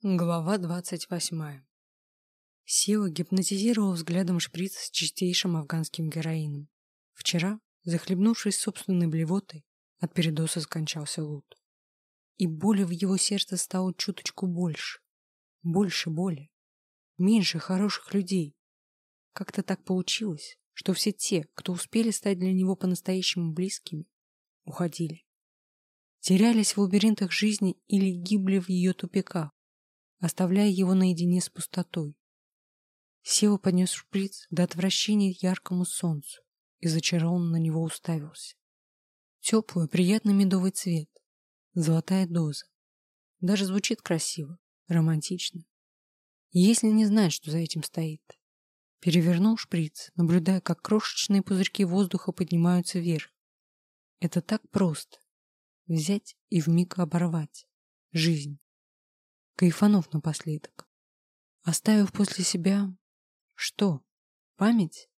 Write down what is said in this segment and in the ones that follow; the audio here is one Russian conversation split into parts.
Глава двадцать восьмая. Сева гипнотизировал взглядом шприц с чистейшим афганским героином. Вчера, захлебнувшись собственной блевотой, от передоза скончался Лут. И боли в его сердце стало чуточку больше. Больше боли. Меньше хороших людей. Как-то так получилось, что все те, кто успели стать для него по-настоящему близкими, уходили. Терялись в лабиринтах жизни или гибли в ее тупиках оставляя его наедине с пустотой. Сева поднес шприц до отвращения яркому солнцу и зачарованно на него уставился. Теплый, приятный медовый цвет, золотая доза. Даже звучит красиво, романтично. Если не знать, что за этим стоит. Перевернул шприц, наблюдая, как крошечные пузырьки воздуха поднимаются вверх. Это так просто. Взять и вмиг оборвать. Жизнь кайфанув напоследок. Оставив после себя... Что? Память?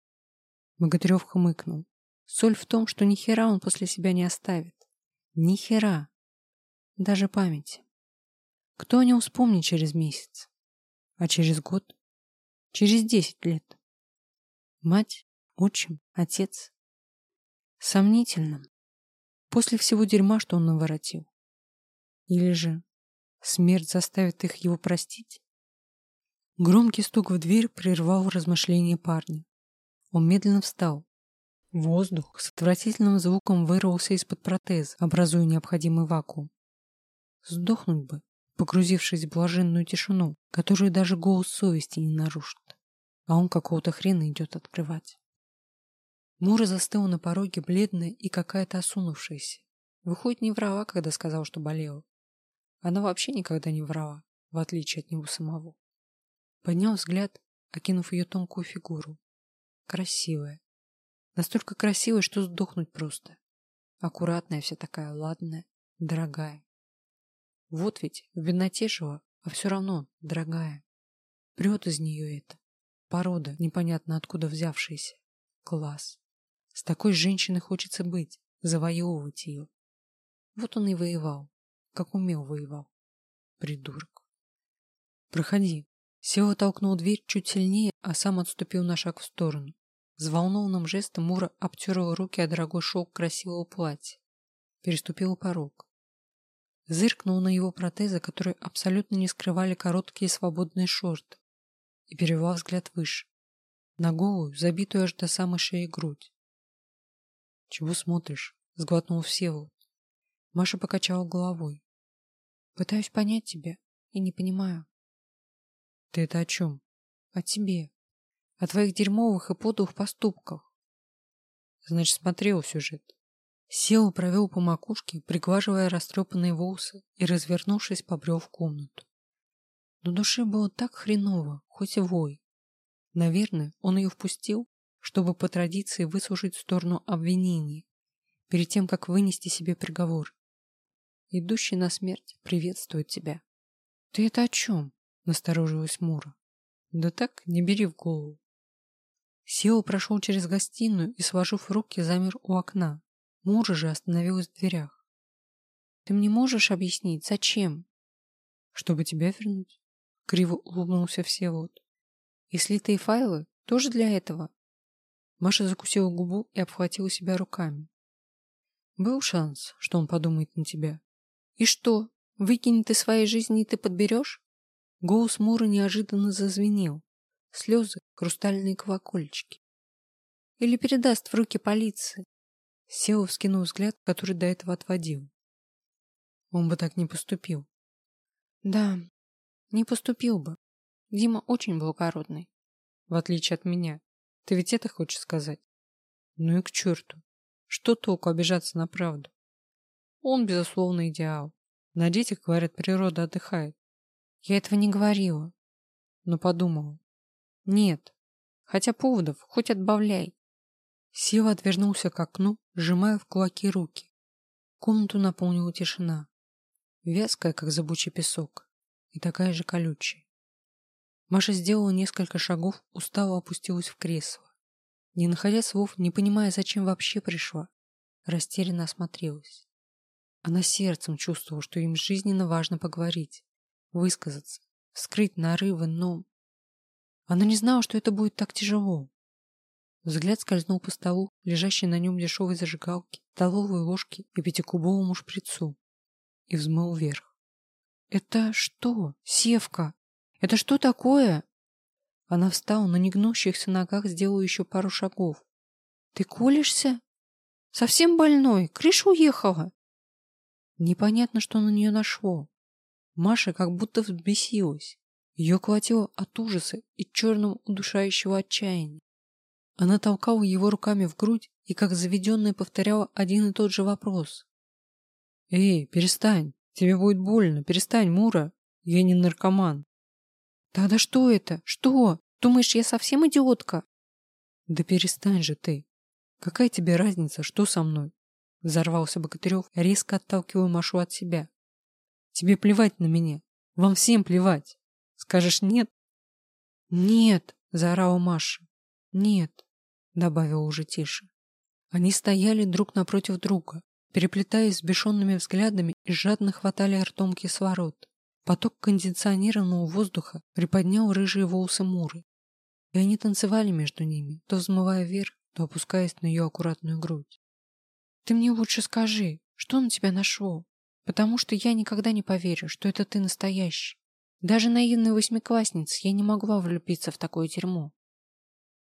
Богатырев хмыкнул. Соль в том, что ни хера он после себя не оставит. Ни хера. Даже памяти. Кто о нем вспомнит через месяц? А через год? Через десять лет? Мать? Отчим? Отец? Сомнительно. После всего дерьма, что он наворотил. Или же Смерть заставит их его простить? Громкий стук в дверь прервал размышления парня. Он медленно встал. Воздух с отвратительным звуком вырвался из-под протеза, образуя необходимый вакуум. Сдохнуть бы, погрузившись в блаженную тишину, которую даже голос совести не нарушит. А он какого-то хрена идет открывать. Мура застыла на пороге, бледная и какая-то осунувшаяся. Выходит, не врала, когда сказал, что болела. Она вообще никогда не врала, в отличие от него самого. Поднял взгляд, окинув ее тонкую фигуру. Красивая. Настолько красивая, что сдохнуть просто. Аккуратная вся такая, ладная, дорогая. Вот ведь в бедноте жила, а все равно дорогая. Прет из нее это. Порода, непонятно откуда взявшаяся. Класс. С такой женщиной хочется быть, завоевывать ее. Вот он и воевал как умел воевал. Придурок. Проходи. Сева толкнул дверь чуть сильнее, а сам отступил на шаг в сторону. Взволнованным жестом Мура обтерла руки о дорогой шелк красивого платья. Переступила порог. Зыркнул на его протезы, которые абсолютно не скрывали короткие свободные шорты, и перевел взгляд выше, на голую, забитую аж до самой шеи грудь. «Чего смотришь?» — сглотнул Всеволод. Маша покачала головой. Пытаюсь понять тебя и не понимаю. Ты это о чем? О тебе. О твоих дерьмовых и подлых поступках. Значит, смотрел сюжет. Сел, провел по макушке, приглаживая растрепанные волосы и, развернувшись, побрел в комнату. Но душе было так хреново, хоть и вой. Наверное, он ее впустил, чтобы по традиции выслушать в сторону обвинений, перед тем, как вынести себе приговор идущий на смерть, приветствует тебя. — Ты это о чем? — насторожилась Мура. — Да так, не бери в голову. Сео прошел через гостиную и, сложив руки, замер у окна. Мура же остановилась в дверях. — Ты мне можешь объяснить, зачем? — Чтобы тебя вернуть. Криво улыбнулся Всеволод. — И слитые файлы тоже для этого? Маша закусила губу и обхватила себя руками. Был шанс, что он подумает на тебя. И что, выкинет из своей жизни и ты подберешь? Голос Мура неожиданно зазвенел. Слезы, хрустальные колокольчики. Или передаст в руки полиции. Сева вскинул взгляд, который до этого отводил. Он бы так не поступил. Да, не поступил бы. Дима очень благородный. В отличие от меня. Ты ведь это хочешь сказать? Ну и к черту. Что толку обижаться на правду? Он, безусловно, идеал. На детях, говорят, природа отдыхает. Я этого не говорила, но подумала. Нет, хотя поводов хоть отбавляй. Сева отвернулся к окну, сжимая в кулаки руки. Комнату наполнила тишина. Вязкая, как зыбучий песок, и такая же колючая. Маша сделала несколько шагов, устало опустилась в кресло. Не находя слов, не понимая, зачем вообще пришла, растерянно осмотрелась. Она сердцем чувствовала, что им жизненно важно поговорить, высказаться, скрыть нарывы, но... Она не знала, что это будет так тяжело. Взгляд скользнул по столу, лежащей на нем дешевой зажигалки, столовой ложке и пятикубовому шприцу, и взмыл вверх. «Это что, Севка? Это что такое?» Она встала на негнущихся ногах, сделала еще пару шагов. «Ты колешься? Совсем больной? Крыша уехала?» Непонятно, что на нее нашло. Маша как будто взбесилась. Ее хватило от ужаса и черного удушающего отчаяния. Она толкала его руками в грудь и, как заведенная, повторяла один и тот же вопрос. «Эй, перестань! Тебе будет больно! Перестань, Мура! Я не наркоман!» «Тогда что это? Что? Думаешь, я совсем идиотка?» «Да перестань же ты! Какая тебе разница, что со мной?» Взорвался Богатырев, резко отталкивая Машу от себя. «Тебе плевать на меня! Вам всем плевать! Скажешь нет?» «Нет!» — заорала Маша. «Нет!» добавил уже тише. Они стояли друг напротив друга, переплетаясь взбешенными взглядами и жадно хватали ртом кислород. Поток кондиционированного воздуха приподнял рыжие волосы Муры. И они танцевали между ними, то взмывая вверх, то опускаясь на ее аккуратную грудь. «Ты мне лучше скажи, что на тебя нашло? Потому что я никогда не поверю, что это ты настоящий. Даже наивной восьмикласснице я не могла влюбиться в такое дерьмо.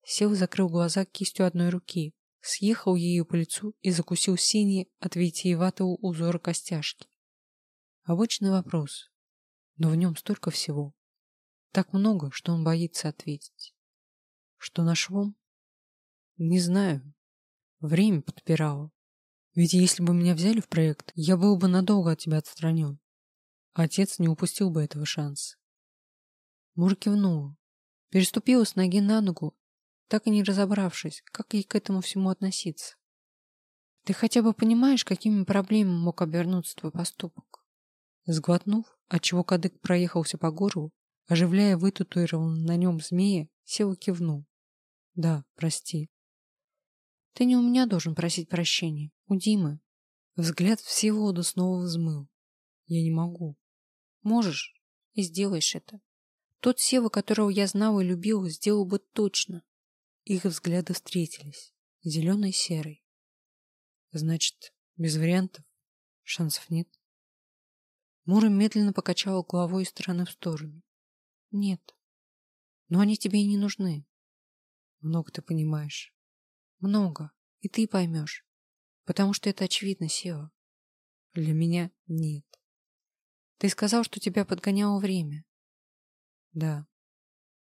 Сел закрыл глаза кистью одной руки, съехал ею по лицу и закусил синие от витиеватого узора костяшки. Обычный вопрос, но в нем столько всего. Так много, что он боится ответить. Что нашло? Не знаю. Время подпирало. Ведь если бы меня взяли в проект, я был бы надолго от тебя отстранен. Отец не упустил бы этого шанса. Мур кивнула, переступила с ноги на ногу так и не разобравшись, как ей к этому всему относиться. Ты хотя бы понимаешь, какими проблемами мог обернуться твой поступок? Сглотнув, отчего кадык проехался по горлу, оживляя вытатуированного на нем змея, Сева кивнул. Да, прости. Ты не у меня должен просить прощения, у Димы. Взгляд Всеволода снова взмыл. Я не могу. Можешь и сделаешь это. Тот Сева, которого я знал и любил, сделал бы точно. Их взгляды встретились. Зеленый и серый. Значит, без вариантов? Шансов нет? Мура медленно покачала головой из стороны в сторону. Нет. Но они тебе и не нужны. Много ты понимаешь. Много. И ты поймешь. Потому что это очевидно, Сева. Для меня нет. Ты сказал, что тебя подгоняло время. Да.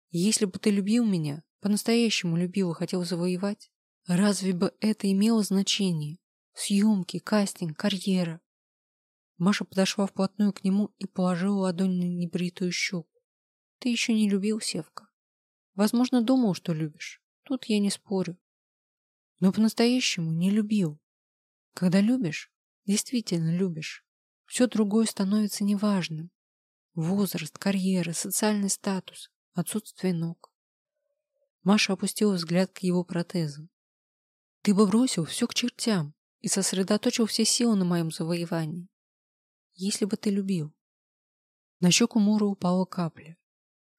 Если бы ты любил меня, по-настоящему любил и хотел завоевать, разве бы это имело значение? Съемки, кастинг, карьера. Маша подошла вплотную к нему и положила ладонь на небритую щеку. Ты еще не любил, Севка. Возможно, думал, что любишь. Тут я не спорю. Но по-настоящему не любил. Когда любишь, действительно любишь, все другое становится неважным. Возраст, карьера, социальный статус, отсутствие ног. Маша опустила взгляд к его протезам. Ты бы бросил все к чертям и сосредоточил все силы на моем завоевании. Если бы ты любил. На щеку Мура упала капля.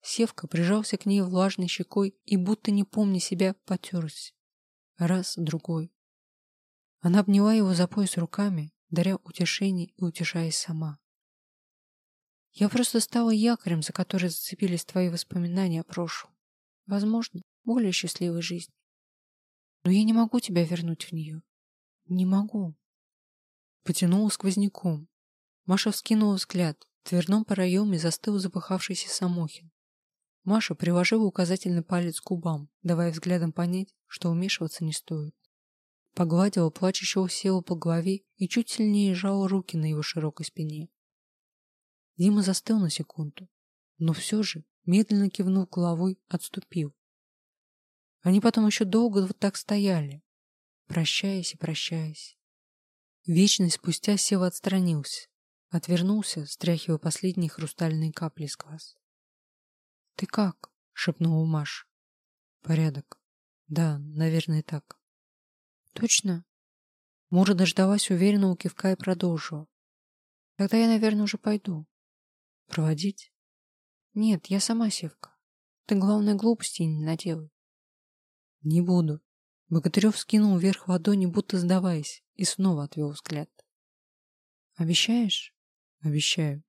Севка прижался к ней влажной щекой и, будто не помня себя, потерся. Раз, другой. Она обняла его за пояс руками, даря утешение и утешаясь сама. Я просто стала якорем, за который зацепились твои воспоминания о прошлом. Возможно, более счастливой жизни. Но я не могу тебя вернуть в нее. Не могу. Потянула сквозняком. Маша вскинула взгляд. В дверном проеме застыл запыхавшийся Самохин. Маша приложила указательный палец к губам, давая взглядом понять, что вмешиваться не стоит. Погладила плачущего села по голове и чуть сильнее сжала руки на его широкой спине. Дима застыл на секунду, но все же, медленно кивнув головой, отступил. Они потом еще долго вот так стояли, прощаясь и прощаясь. Вечность спустя Сева отстранился, отвернулся, стряхивая последние хрустальные капли с глаз. — Ты как? — шепнула Маша. — Порядок. Да, наверное, так. — Точно? Мура дождалась уверенного кивка и продолжила. — Тогда я, наверное, уже пойду. — Проводить? — Нет, я сама Севка. Ты, главное, глупости не наделай. Не буду. Богатырев скинул вверх ладони, будто сдаваясь, и снова отвел взгляд. Обещаешь? Обещаю.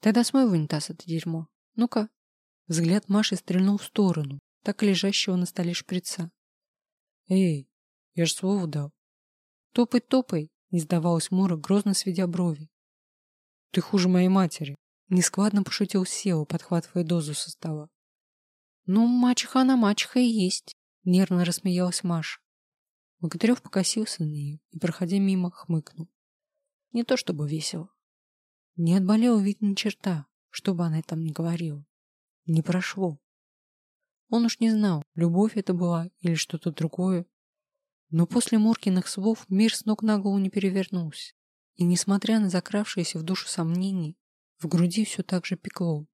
Тогда смой в унитаз это дерьмо. Ну-ка. Взгляд Маши стрельнул в сторону, так и лежащего на столе шприца. Эй, я ж слово дал. Топай, топай, не сдавалась Мора, грозно сведя брови. Ты хуже моей матери. Нескладно пошутил Сева, подхватывая дозу со стола. Ну, мачеха она мачеха и есть, нервно рассмеялась Маша. Богатырев покосился на нее и, проходя мимо, хмыкнул. Не то чтобы весело. Не отболела ведь ни черта, что бы она там ни говорила. Не прошло. Он уж не знал, любовь это была или что-то другое. Но после Муркиных слов мир с ног на голову не перевернулся. И, несмотря на закравшиеся в душу сомнения, в груди все так же пекло.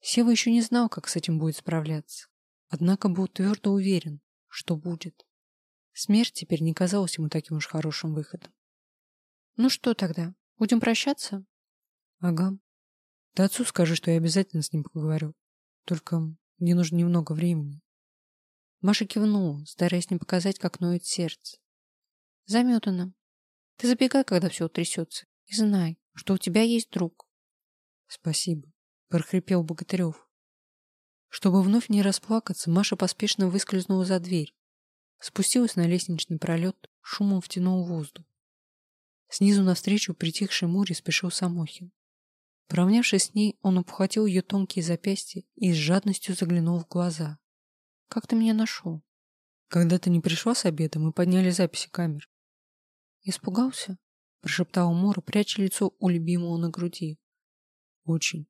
Сева еще не знал, как с этим будет справляться. Однако был твердо уверен, что будет. Смерть теперь не казалась ему таким уж хорошим выходом. «Ну что тогда, будем прощаться?» «Ага. Ты отцу скажи, что я обязательно с ним поговорю. Только мне нужно немного времени». Маша кивнула, стараясь не показать, как ноет сердце. «Заметано. Ты забегай, когда все утрясется, и знай, что у тебя есть друг». «Спасибо», — прохрипел Богатырев. Чтобы вновь не расплакаться, Маша поспешно выскользнула за дверь, спустилась на лестничный пролет, шумом втянула воздух. Снизу навстречу притихшей море спешил Самохин. Поравнявшись с ней, он обхватил ее тонкие запястья и с жадностью заглянул в глаза. «Как ты меня нашел?» «Когда ты не пришла с обеда, мы подняли записи камер». «Испугался?» — прошептала Мора, пряча лицо у любимого на груди. «Очень».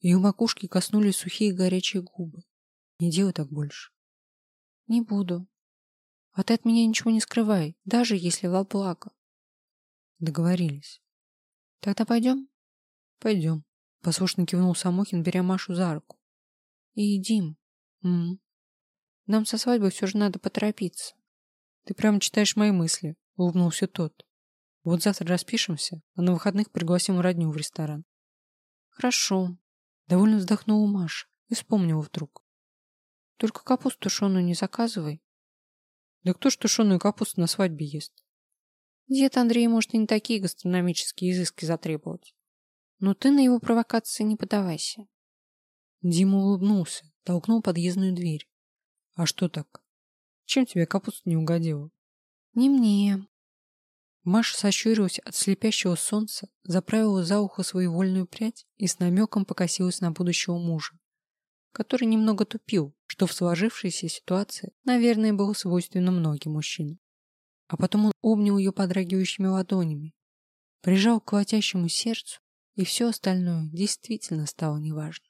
Ее макушки коснулись сухие горячие губы. «Не делай так больше». «Не буду. А ты от меня ничего не скрывай, даже если во благо». Договорились. Тогда пойдем? Пойдем. Послушно кивнул Самохин, беря Машу за руку. И едим. М, -м. Нам со свадьбой все же надо поторопиться. Ты прямо читаешь мои мысли, улыбнулся тот. Вот завтра распишемся, а на выходных пригласим родню в ресторан. Хорошо. Довольно вздохнула Маша и вспомнила вдруг. Только капусту тушеную не заказывай. Да кто ж тушеную капусту на свадьбе ест? Дед Андрей может и не такие гастрономические изыски затребовать. Но ты на его провокации не подавайся. Дима улыбнулся, толкнул подъездную дверь. А что так? Чем тебе капуста не угодила? Не мне. Маша сощурилась от слепящего солнца, заправила за ухо свою вольную прядь и с намеком покосилась на будущего мужа, который немного тупил, что в сложившейся ситуации, наверное, было свойственно многим мужчинам. А потом он обнял ее подрагивающими ладонями, прижал к колотящему сердцу, и все остальное действительно стало неважно.